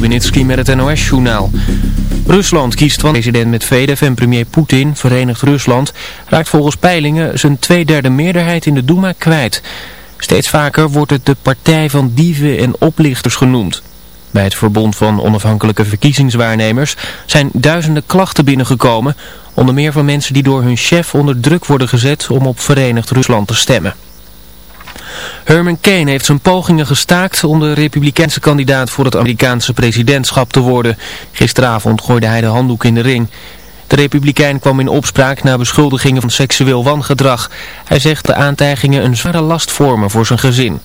Met het NOS-journaal. Rusland kiest van president Medvedev en premier Poetin, Verenigd Rusland, raakt volgens peilingen zijn tweederde meerderheid in de Duma kwijt. Steeds vaker wordt het de partij van dieven en oplichters genoemd. Bij het verbond van onafhankelijke verkiezingswaarnemers zijn duizenden klachten binnengekomen, onder meer van mensen die door hun chef onder druk worden gezet om op Verenigd Rusland te stemmen. Herman Kane heeft zijn pogingen gestaakt om de republikeinse kandidaat voor het Amerikaanse presidentschap te worden. Gisteravond gooide hij de handdoek in de ring. De republikein kwam in opspraak na beschuldigingen van seksueel wangedrag. Hij zegt de aantijgingen een zware last vormen voor zijn gezin.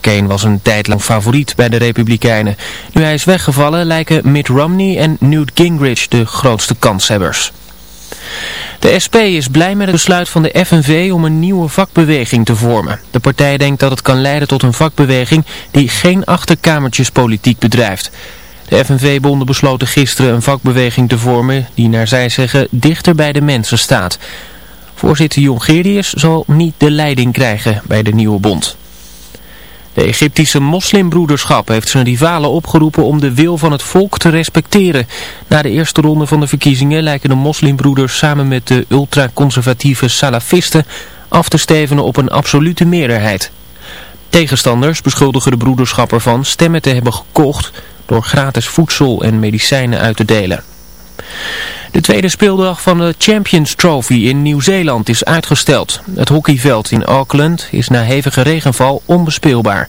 Kane was een tijd lang favoriet bij de republikeinen. Nu hij is weggevallen lijken Mitt Romney en Newt Gingrich de grootste kanshebbers. De SP is blij met het besluit van de FNV om een nieuwe vakbeweging te vormen. De partij denkt dat het kan leiden tot een vakbeweging die geen achterkamertjespolitiek bedrijft. De FNV-bonden besloten gisteren een vakbeweging te vormen die naar zij zeggen dichter bij de mensen staat. Voorzitter Jongerius zal niet de leiding krijgen bij de nieuwe bond. De Egyptische moslimbroederschap heeft zijn rivalen opgeroepen om de wil van het volk te respecteren. Na de eerste ronde van de verkiezingen lijken de moslimbroeders samen met de ultraconservatieve salafisten af te stevenen op een absolute meerderheid. Tegenstanders beschuldigen de broederschap ervan stemmen te hebben gekocht door gratis voedsel en medicijnen uit te delen. De tweede speeldag van de Champions Trophy in Nieuw-Zeeland is uitgesteld. Het hockeyveld in Auckland is na hevige regenval onbespeelbaar.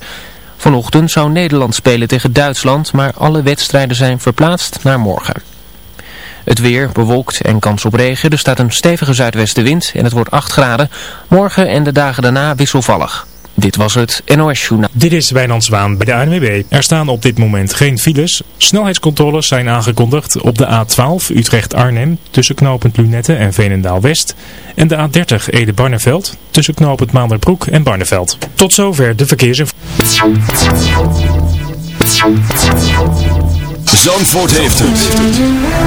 Vanochtend zou Nederland spelen tegen Duitsland, maar alle wedstrijden zijn verplaatst naar morgen. Het weer bewolkt en kans op regen. Er staat een stevige zuidwestenwind en het wordt 8 graden. Morgen en de dagen daarna wisselvallig. Dit was het NOS Journaal. Dit is Wijnand Zwaan bij de ANWB. Er staan op dit moment geen files. Snelheidscontroles zijn aangekondigd op de A12 Utrecht-Arnhem tussen knooppunt Lunette en Veenendaal-West. En de A30 Ede-Barneveld tussen knooppunt Maanderbroek en Barneveld. Tot zover de verkeersinformatie. Zandvoort heeft het.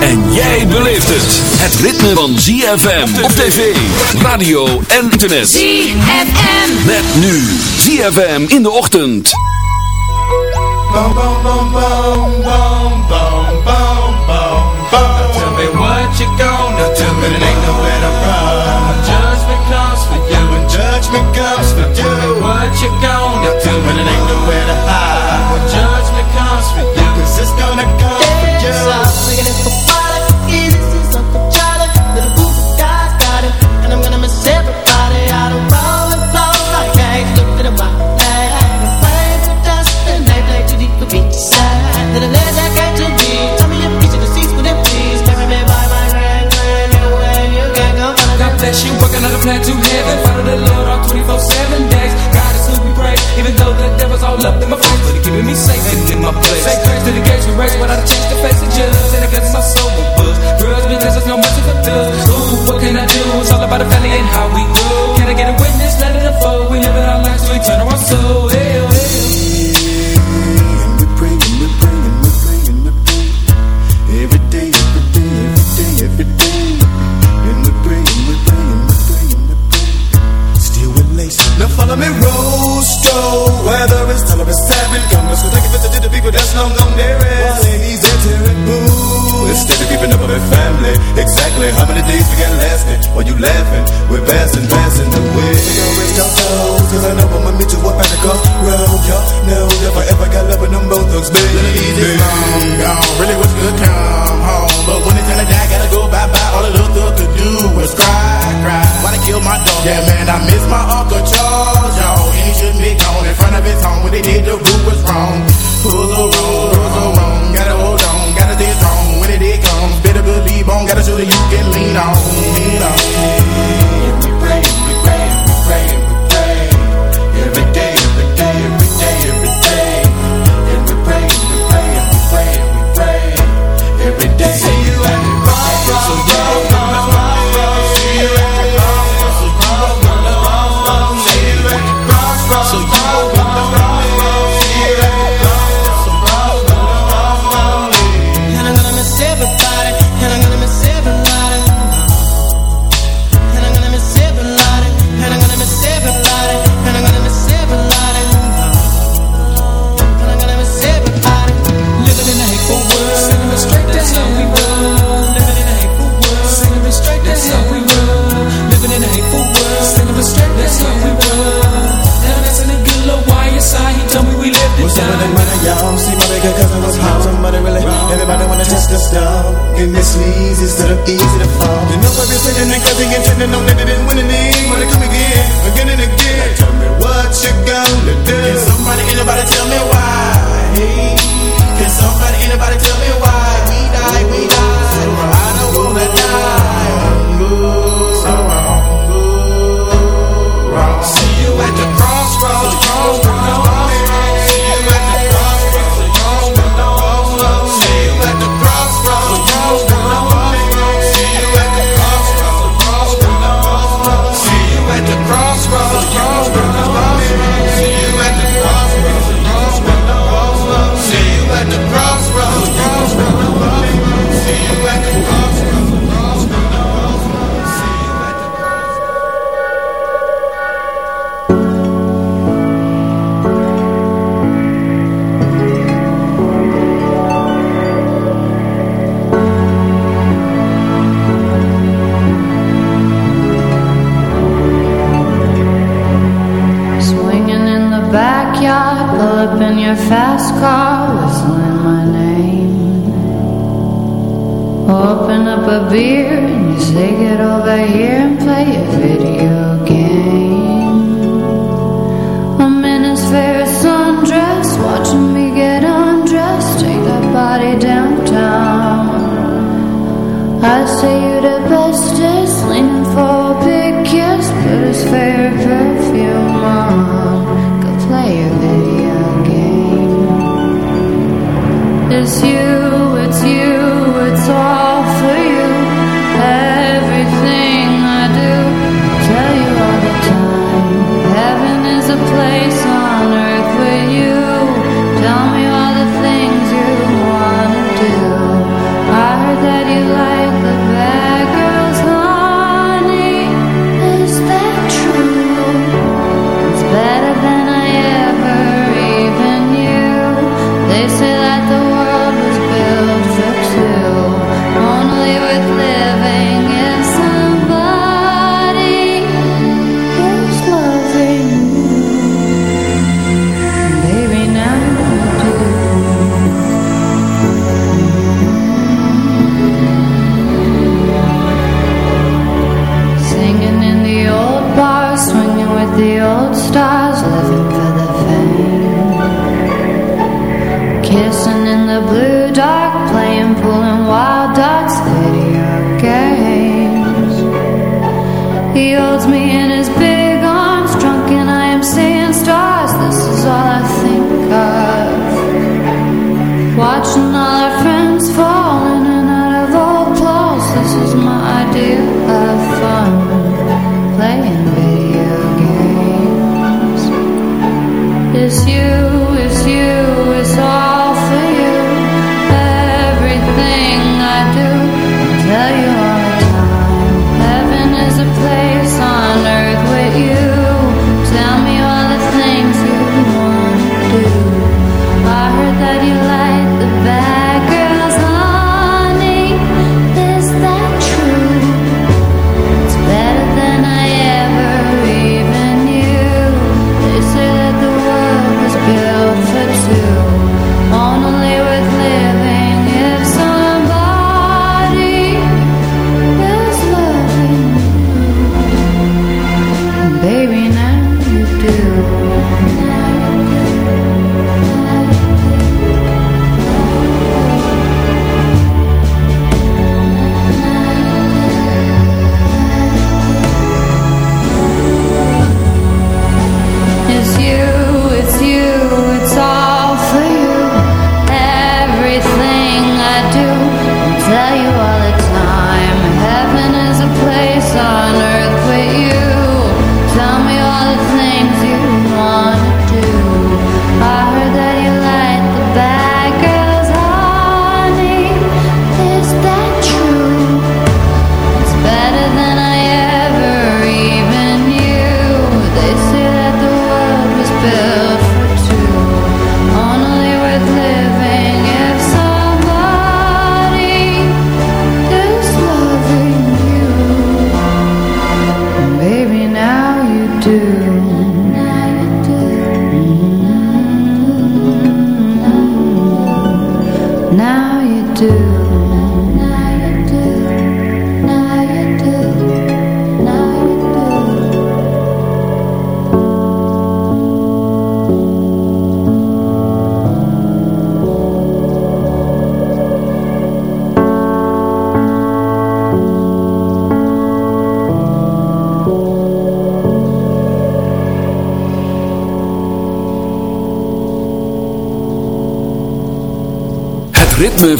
En jij beleeft het. Het ritme van ZFM op tv, radio en internet. ZFM. Met nu ZFM in de ochtend. Boom, boom, boom, boom, boom, boom, boom, boom, boom. Tell me what you gonna do when it ain't nowhere to run. When judgment comes for you. When judgment comes for you. Tell me what you gonna do when it ain't nowhere the up in my face, but he keeping me safe and in my place. Say grace to the gates we race, without a change to face the judge. And it gets my soul with buzz. Grudge because there's no mercy for thugs. Ooh, what can I do? It's all about the family and how we laughing, we're passing, passing the way Yo, rest your toes Cause I know I'ma meet you up at the crossroad Y'all know if I ever got love with them both thugs, baby Little easy, long gone. Really wish you come home. But when it's time to die, gotta go bye bye. All the little thug could do was cry, cry. Why they kill my dog? Yeah, man, I miss my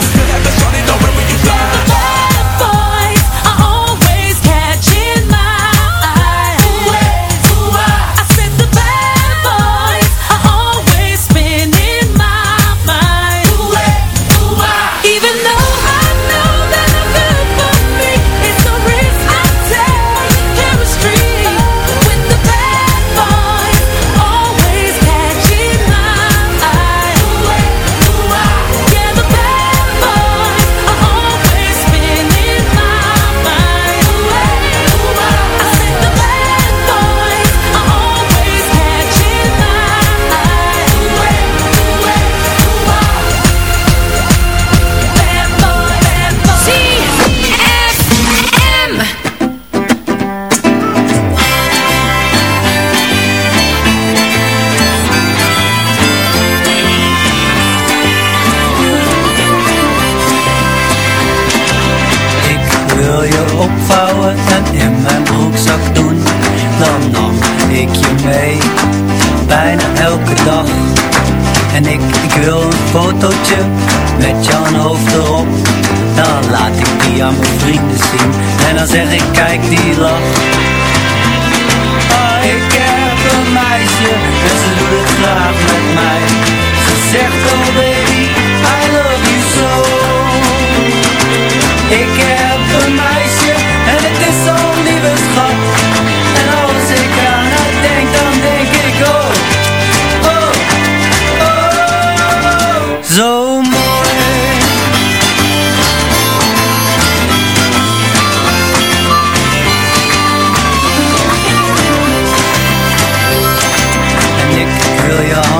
In the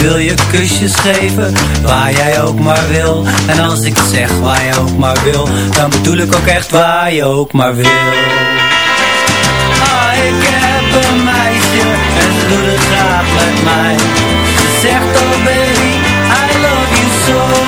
wil je kusjes geven, waar jij ook maar wil. En als ik zeg waar je ook maar wil, dan bedoel ik ook echt waar je ook maar wil. Ah, ik heb een meisje en ze doet het graag met mij. Ze zegt oh baby, I love you so.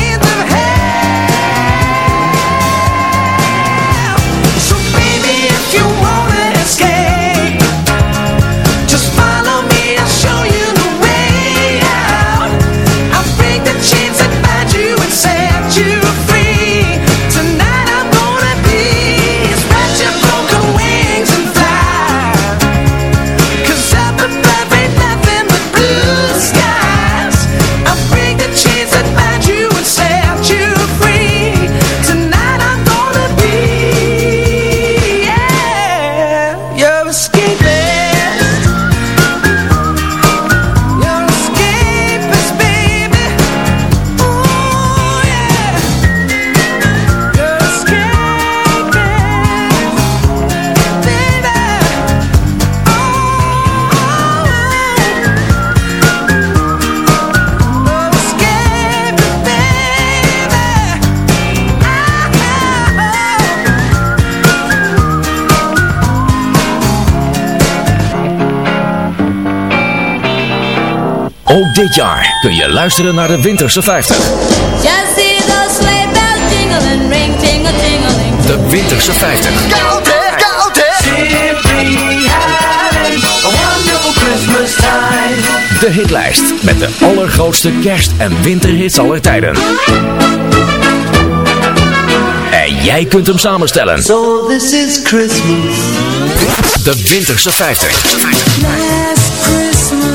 Ook dit jaar kun je luisteren naar de Winterse 50. Just see those sleigh bells jingling, ring, tingle, tingling. De Winterse 50. Koud hè, koud hè. Simply having a wonderful Christmas time. De hitlijst met de allergrootste kerst- en winterhits aller tijden. En jij kunt hem samenstellen. So this is Christmas. De Winterse 50.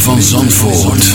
Van Zandvoort.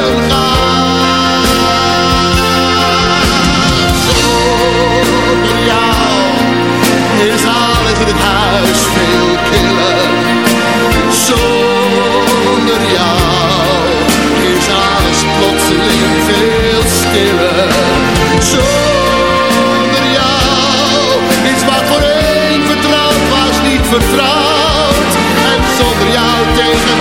Killer. Zonder jou is alles plotseling veel stiller. Zonder jou is wat voor een vertrouwd was niet vertrouwd. En zonder jou tegen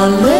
Follow